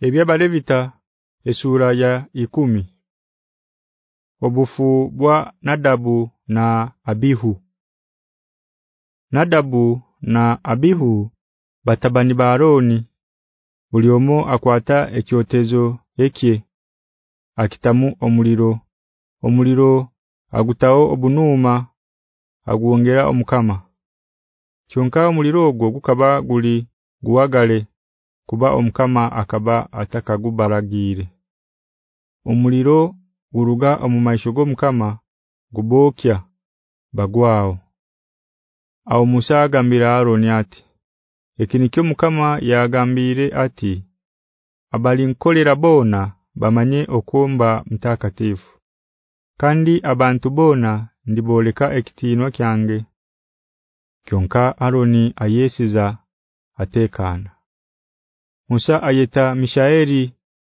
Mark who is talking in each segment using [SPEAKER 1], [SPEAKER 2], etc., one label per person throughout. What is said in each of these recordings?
[SPEAKER 1] Ebyabalevita esura ya ikumi. Obufu bwa Nadabu na Abihu. Nadabu na Abihu batabani ba Aroni buliomo akwata ekyotezo ekye akitamu omuliro. Omuliro agutao obunuma aguongera omukama. Kyonka omuliro ogwo gukaba guli guwagale kuba omukama akaba atakagubaragire Omuliro guruga omumashogo gomukama gubokya bagwao. Aho Musa agambira Aroni ati Ekinikyo mukama yagambire ati Abali nkolera bona bamanye okomba mtakatifu kandi abantu bona ndiboleka ekitinwa kyange. Kyonka Aroni ayesiza atekana Musa ayeta Mishaeli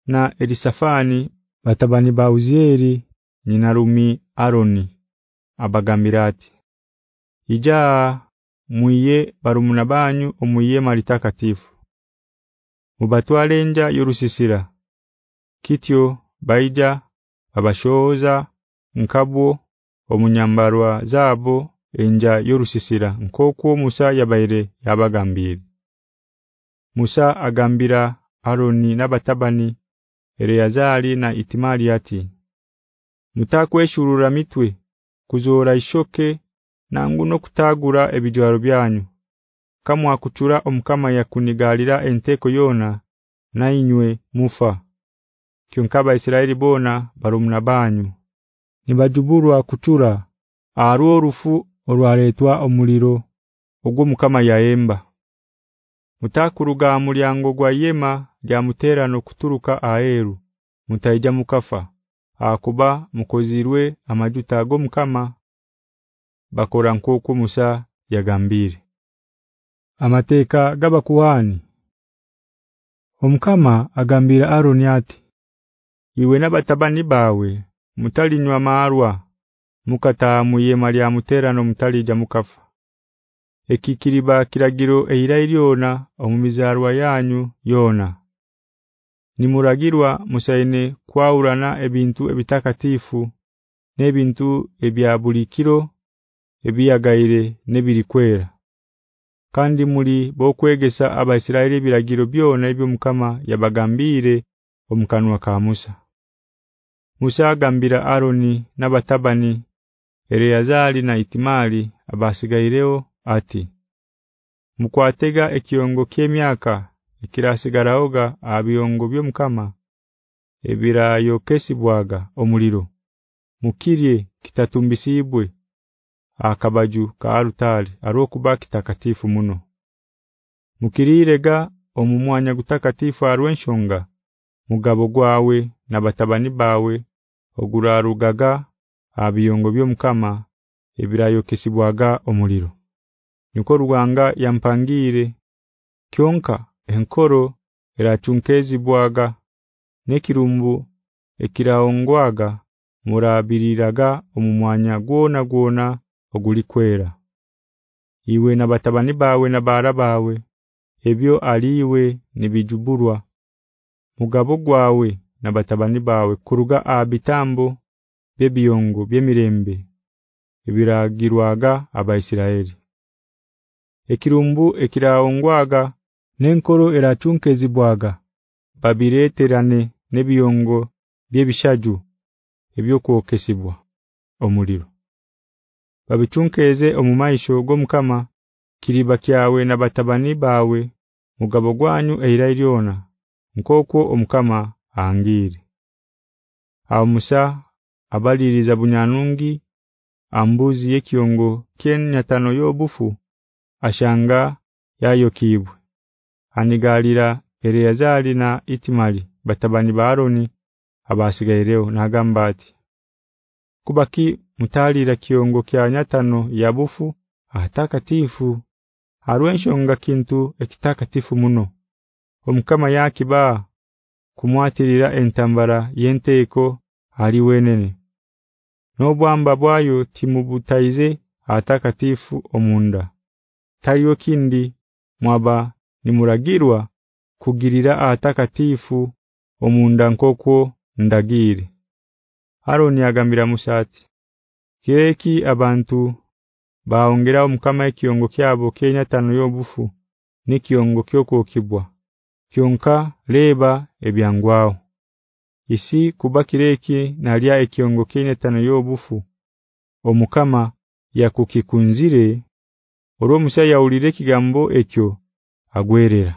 [SPEAKER 1] na Elisafani batabani ba Uzieri nyinarumi Aroni abagambilati Ija muiye barumuna banyu omuiye malitakatifu. Mubatwalenja yorusisira. Kityo baija abashoza nkabwo omunyambarwa zabo enja yorusisira. Nkoko Musa yabaire yabagambire Musa agambira Aroni nabatabani Eleazari na Itimali ati Mutakweshurura mitwe kuzora ishoke nangu no kutagura ebijwaro byanyu. Kamwa kutura omukama yakunigalira enteko yona nainywe mufa. Kyonkaba Isiraeli bona barumuna banyu. Nibajuburwa kutura aruo rufu olwaletwa omuliro ogwo mukama yaemba Mutakuruga mulyango gwa yema lya muterano kuturuka aheru mutaija mukafa. Akuba mukozirwe amajuta ago mukama. Bakora nkoko Musa yagambire. Amateka gaba kuhani Omukama agambira Aroni ati Iwe nabatabani bawe mutalinywa marwa mukatamuye mali ya muterano mutalija mukafa ekikiriba kiragiro eirailiona omumizarwa yanyu yona. Nimuragirwa musaine kwaurana ebintu ebitakatifu nebintu ebyabulikiro ebiyagaire nebirikwera kandi muri bokwegesa abaisiraeli biragiro byona ebyo mukama yabagambire omukanwa ka Musa. Musa agambira Aroni nabatabani Eleazari na Itimali abasigaireo ati Mukwatega ekiongo kyemyaka ekirasigaraoga abiyongo byomukama ebirayo kesibwaga omuliro. Mukirye kitatumbisibwe akabaju ka alutali arokuba kitakatifu muno. Mukirirega omumwanya gutakatifu arwenshonga mugabo gwawe na batabani bawe ogurarugaga abiyongo byomukama ebirayo kesibwaga omuliro niko ruwanga yampangire. Kyonka enkoro erachunkezi bwaga nekirumbu ekiraongwaga murabiriraga omumwanya gwona gwona ogulikwera iwe na batabani bawe na bara bawe ebyo aliwe nibijuburwa mugabo gwawe na batabani bawe kuruga abitambo bebiyongo byemirembe ebiragirwaga abaisiraeli ekirumbu ekiraongwaga nenkoro erachunkezibwaga babireterane nebiyongo byebishaju ebyokuokesibwa omuliro. Babichunkeze omumaisho gomukama kiriba kyawe na batabani bawe mugabo gwanyu eirailiona nkoko omukama angire Aho Musa abaliriza bunyanungi ambuzi yekiongo kenya tano yobufu ashanga yayokibwe. Anigalira Eleazari na Itimali batabani ba Aroni abasigaireo nagamba ati kubaki mutalira kiongo kya nyatano yabufu atakatifu harwenshonga kintu ekitakatifu muno. Omukama yakiba kumwatirira entambara yenteeko ali wenene. Nobwamba bwayo timubutaize atakatifu omunda tayo kindi mwaba nimuragirwa kugirira atakatifu omunda nkoko ndagire. Aroni agambira mushati Keki abantu baongera omukama ekiongo kyabo Kenya tano yobufu nikiongo kyoko kibwa kyonka leba ebyangwao isi kubakireki nalya ekiongo Kenya tano yobufu omukama yakukikunzire olwo yaulire ulire kigambo ekyo agwerera